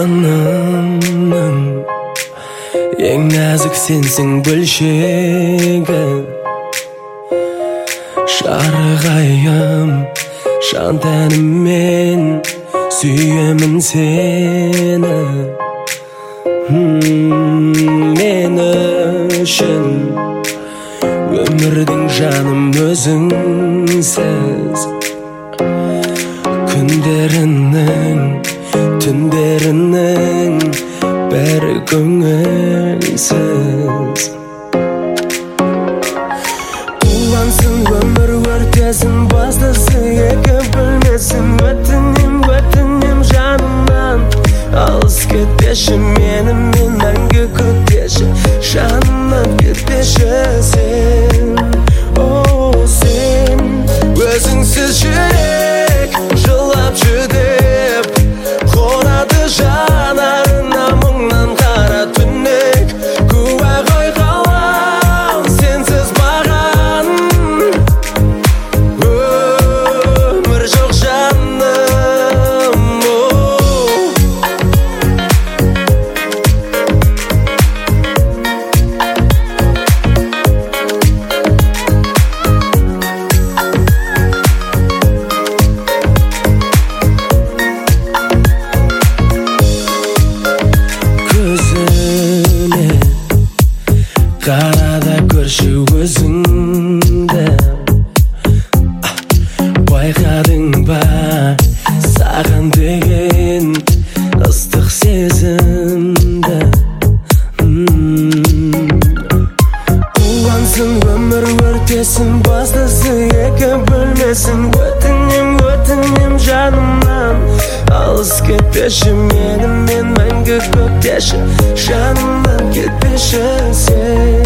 жанымның ең нәзік сенсің бөлшегі шарығайым жан тәніммен сүйемін сені мен үшін өмірдің жаным өзіңсіз күндеріңнің түндеріңнің бәрі көңілсіз улансын өмір өртесін бастысы екі бөлмесін өтінем өтінем жанымнан алыс кетпеші менімен мәңгі күтпеші жанымнан кетпеші көрші өзіңді байқадың ба саған деген ыстық сезімді улансын өмір өртесін бастысы екі бөлмесін өтінем өтінем жанымнан алыс кетпеші менімен мәңгі көктеші жанымнан кетпеші сен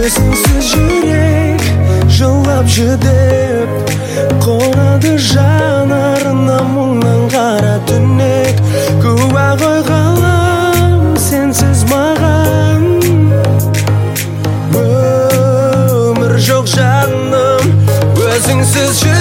өзіңсіз жүрек жылап жүдеп қонады жанарына мұңнан қара түнек. Куә ғой ғалам сенсіз маған. Өмір жоқ жаным өзіңсіз жүрек